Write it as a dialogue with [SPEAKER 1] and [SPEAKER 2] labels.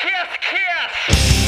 [SPEAKER 1] kiss, kiss.